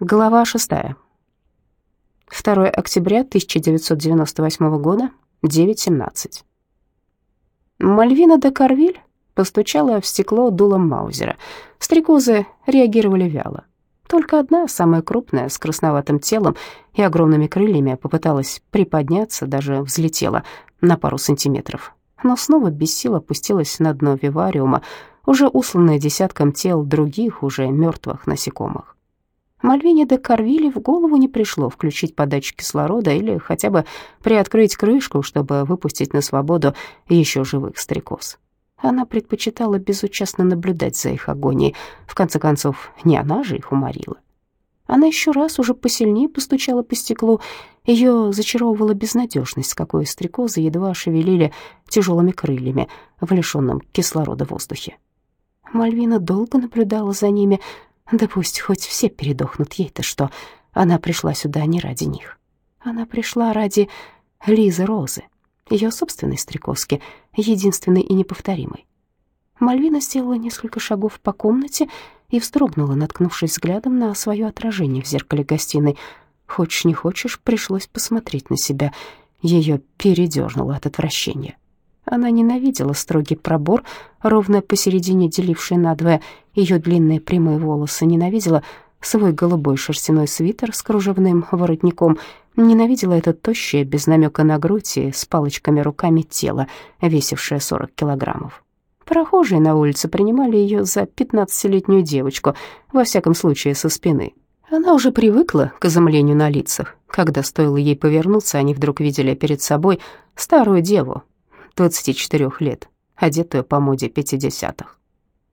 Глава 6. 2 октября 1998 года, 9.17. Мальвина де Карвиль постучала в стекло дулом Маузера. Стрекозы реагировали вяло. Только одна, самая крупная, с красноватым телом и огромными крыльями, попыталась приподняться, даже взлетела на пару сантиметров. Но снова без сил опустилась на дно вивариума, уже усланная десятком тел других, уже мертвых насекомых. Мальвине де Карвиле в голову не пришло включить подачу кислорода или хотя бы приоткрыть крышку, чтобы выпустить на свободу еще живых стрекоз. Она предпочитала безучастно наблюдать за их агонией. В конце концов, не она же их уморила. Она еще раз уже посильнее постучала по стеклу. Ее зачаровывала безнадежность, с какой стрекозы едва шевелили тяжелыми крыльями в лишенном кислорода воздухе. Мальвина долго наблюдала за ними, да пусть хоть все передохнут, ей-то что. Она пришла сюда не ради них. Она пришла ради Лизы Розы, ее собственной стрекозки, единственной и неповторимой. Мальвина сделала несколько шагов по комнате и вздрогнула, наткнувшись взглядом на свое отражение в зеркале гостиной. Хочешь не хочешь, пришлось посмотреть на себя. Ее передернуло от отвращения. Она ненавидела строгий пробор, ровно посередине деливший надвое ее длинные прямые волосы, ненавидела свой голубой шерстяной свитер с кружевным воротником, ненавидела это тощее, без намека на грудь и с палочками руками тело, весившее 40 килограммов. Прохожие на улице принимали ее за пятнадцатилетнюю девочку, во всяком случае со спины. Она уже привыкла к изумлению на лицах. Когда стоило ей повернуться, они вдруг видели перед собой старую деву, 24 лет, одетую по моде 50-х.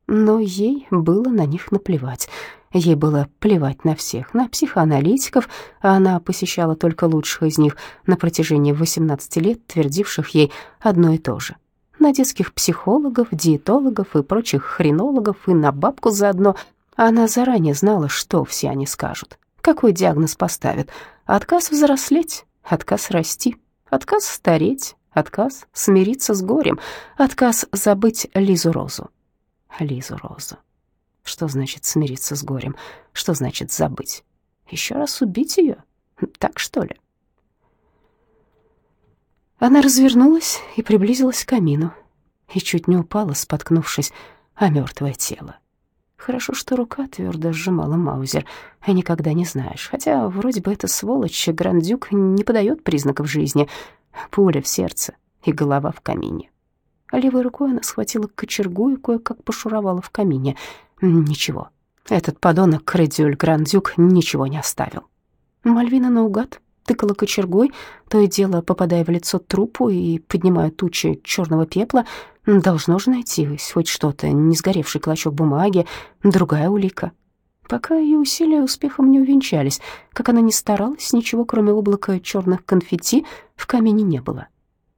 Но ей было на них наплевать. Ей было плевать на всех, на психоаналитиков, а она посещала только лучших из них на протяжении 18 лет, твердивших ей одно и то же. На детских психологов, диетологов и прочих хренологов, и на бабку заодно. Она заранее знала, что все они скажут, какой диагноз поставят. Отказ взрослеть, отказ расти, отказ стареть, Отказ смириться с горем, отказ забыть Лизу Розу. Лизу Розу. Что значит смириться с горем? Что значит забыть? Еще раз убить ее? Так что ли? Она развернулась и приблизилась к камину, и чуть не упала, споткнувшись о мертвое тело. Хорошо, что рука твердо сжимала маузер, а никогда не знаешь. Хотя вроде бы эта сволочь Грандюк не подает признаков жизни — пуля в сердце и голова в камине. Левой рукой она схватила кочергу и кое-как пошуровала в камине. Ничего, этот подонок Кредюль Грандюк ничего не оставил. Мальвина наугад тыкала кочергой, то и дело попадая в лицо трупу и поднимая тучи черного пепла. Должно же найти хоть что-то, не сгоревший клочок бумаги, другая улика. Пока ее усилия успехом не увенчались, как она ни старалась, ничего, кроме облака черных конфетти, в камине не было.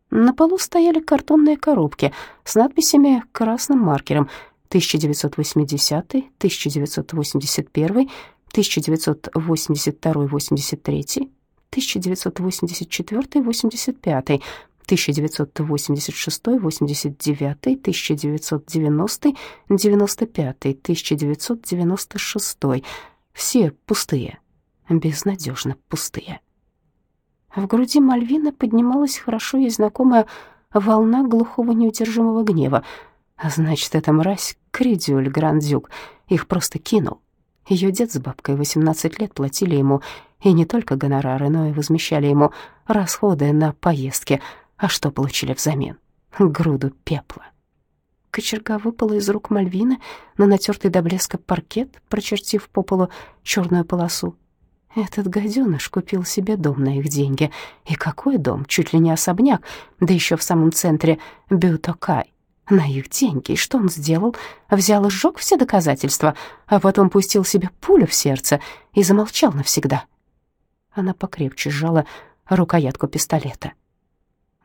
На полу стояли картонные коробки с надписями красным маркером 1980, 1981, 1982, 83, 1984, 85, 1986, 89, 1990, 95, 1996. Все пустые, безнадежно пустые. В груди Мальвины поднималась хорошо ей знакомая волна глухого неудержимого гнева. Значит, эта мразь, Кридюль Грандюк, их просто кинул. Ее дед с бабкой 18 лет платили ему и не только гонорары, но и возмещали ему расходы на поездки — а что получили взамен? Груду пепла. Кочерга выпала из рук Мальвины на натертый до блеска паркет, прочертив по полу черную полосу. Этот гаденыш купил себе дом на их деньги. И какой дом? Чуть ли не особняк, да еще в самом центре Бютокай. На их деньги. И что он сделал? Взял и сжег все доказательства, а потом пустил себе пулю в сердце и замолчал навсегда. Она покрепче сжала рукоятку пистолета.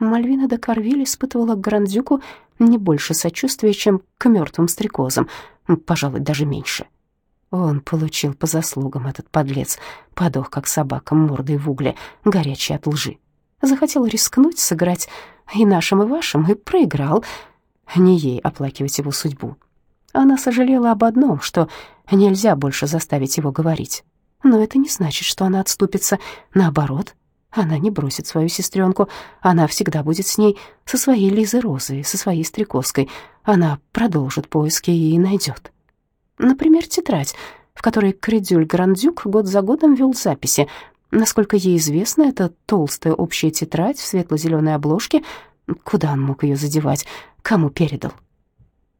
Мальвина де Карвиль испытывала к Грандюку не больше сочувствия, чем к мертвым стрекозам, пожалуй, даже меньше. Он получил по заслугам этот подлец, подох, как собака, мордой в угле, горячий от лжи. Захотел рискнуть, сыграть и нашим, и вашим, и проиграл. Не ей оплакивать его судьбу. Она сожалела об одном, что нельзя больше заставить его говорить. Но это не значит, что она отступится. Наоборот, она не бросит свою сестренку. Она всегда будет с ней, со своей Лизой Розой, со своей стрекозкой. Она продолжит поиски и найдет. Например, тетрадь, в которой Кредюль Грандюк год за годом вел записи. Насколько ей известно, это толстая общая тетрадь в светло-зеленой обложке. Куда он мог ее задевать? Кому передал?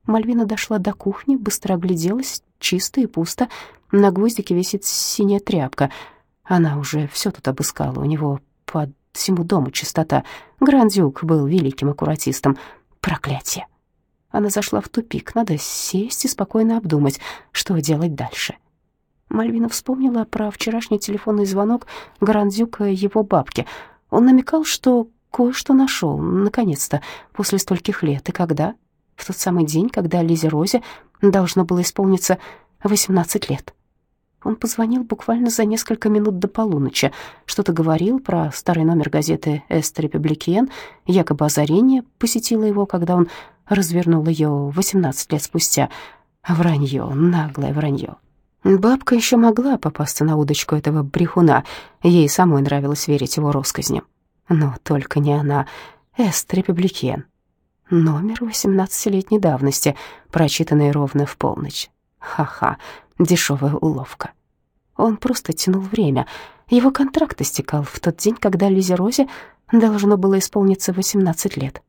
Мальвина дошла до кухни, быстро огляделась, чисто и пусто. На гвоздике висит синяя тряпка. Она уже все тут обыскала, у него по всему дому чистота. Грандюк был великим аккуратистом. Проклятие. Она зашла в тупик, надо сесть и спокойно обдумать, что делать дальше. Мальвина вспомнила про вчерашний телефонный звонок Грандюка его бабки. Он намекал, что кое-что нашел, наконец-то, после стольких лет. И когда? В тот самый день, когда Лизе Розе должно было исполниться 18 лет. Он позвонил буквально за несколько минут до полуночи. Что-то говорил про старый номер газеты «Эст Републикен». Якобы озарение посетило его, когда он развернул ее 18 лет спустя. Вранье, наглое вранье. Бабка еще могла попасться на удочку этого брехуна. Ей самой нравилось верить его россказням. Но только не она. «Эст Републикен». Номер 18-летней давности, прочитанный ровно в полночь. Ха-ха, дешевая уловка. Он просто тянул время. Его контракт истекал в тот день, когда Лизе Розе должно было исполниться 18 лет.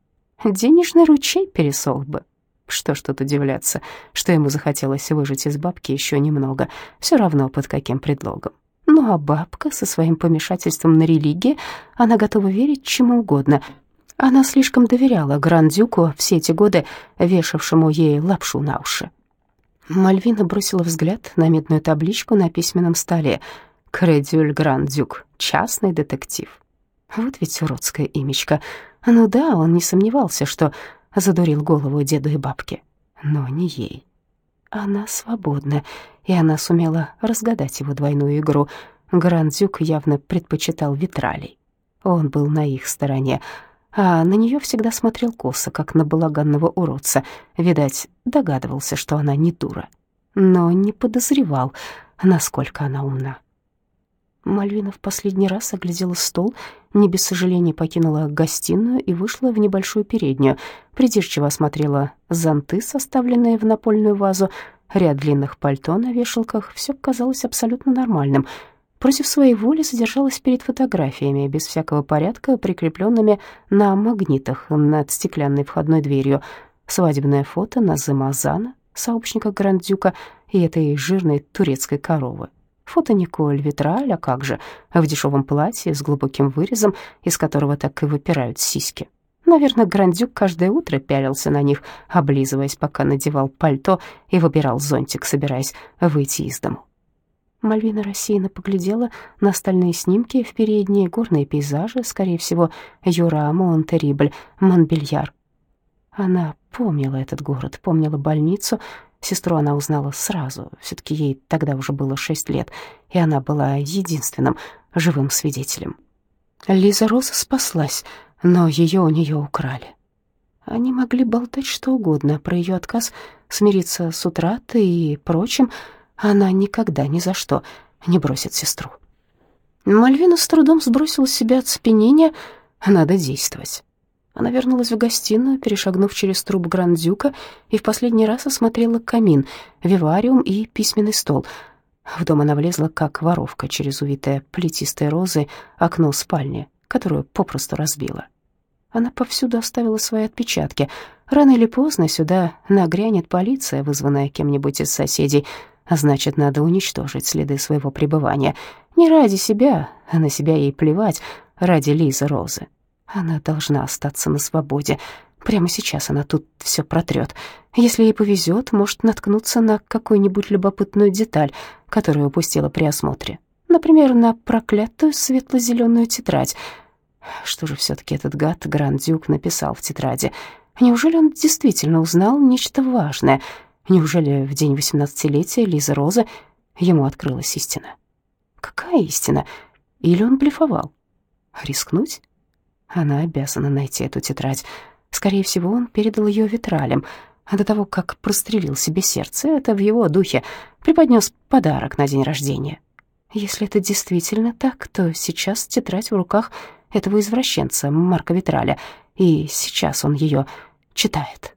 Денежный ручей пересох бы. Что ж тут удивляться, что ему захотелось выжить из бабки еще немного, все равно под каким предлогом. Ну а бабка со своим помешательством на религии, она готова верить чему угодно. Она слишком доверяла Грандюку все эти годы, вешавшему ей лапшу на уши. Мальвина бросила взгляд на медную табличку на письменном столе. «Кредюль Грандюк, частный детектив». Вот ведь уродское имечко. Ну да, он не сомневался, что задурил голову деду и бабке. Но не ей. Она свободна, и она сумела разгадать его двойную игру. Грандюк явно предпочитал витралей. Он был на их стороне, а на нее всегда смотрел косо, как на балаганного уродца. Видать, догадывался, что она не дура, но не подозревал, насколько она умна. Мальвина в последний раз оглядела стол, не без сожаления покинула гостиную и вышла в небольшую переднюю. Придирчиво осмотрела зонты, составленные в напольную вазу, ряд длинных пальто на вешалках. Все казалось абсолютно нормальным — против своей воли задержалась перед фотографиями, без всякого порядка, прикрепленными на магнитах над стеклянной входной дверью. Свадебное фото Назыма Азана, сообщника Грандюка, и этой жирной турецкой коровы. Фото Николь Витраль, а как же, в дешевом платье с глубоким вырезом, из которого так и выпирают сиськи. Наверное, Грандюк каждое утро пялился на них, облизываясь, пока надевал пальто и выбирал зонтик, собираясь выйти из дому. Мальвина рассеянно поглядела на остальные снимки в передние, горные пейзажи, скорее всего, Юра, Монтерибль, Монбельяр. Она помнила этот город, помнила больницу. Сестру она узнала сразу, все таки ей тогда уже было шесть лет, и она была единственным живым свидетелем. Лиза Роза спаслась, но ее у нее украли. Они могли болтать что угодно про ее отказ смириться с утратой и прочим, она никогда ни за что не бросит сестру. Мальвина с трудом сбросила с себя оцепенение. Надо действовать. Она вернулась в гостиную, перешагнув через труп Грандюка, и в последний раз осмотрела камин, вивариум и письменный стол. В дом она влезла, как воровка, через увитое плетистой розой окно спальни, которую попросту разбила. Она повсюду оставила свои отпечатки. Рано или поздно сюда нагрянет полиция, вызванная кем-нибудь из соседей — а значит, надо уничтожить следы своего пребывания. Не ради себя, а на себя ей плевать, ради Лизы Розы. Она должна остаться на свободе. Прямо сейчас она тут все протрет. Если ей повезет, может наткнуться на какую-нибудь любопытную деталь, которую упустила при осмотре. Например, на проклятую светло-зеленую тетрадь. Что же все-таки этот гад Грандюк написал в тетради? Неужели он действительно узнал нечто важное — Неужели в день восемнадцатилетия Лизы Розы ему открылась истина? Какая истина? Или он блефовал? Рискнуть? Она обязана найти эту тетрадь. Скорее всего, он передал ее витралям, а до того, как прострелил себе сердце, это в его духе, преподнес подарок на день рождения. Если это действительно так, то сейчас тетрадь в руках этого извращенца Марка Витраля, и сейчас он ее читает.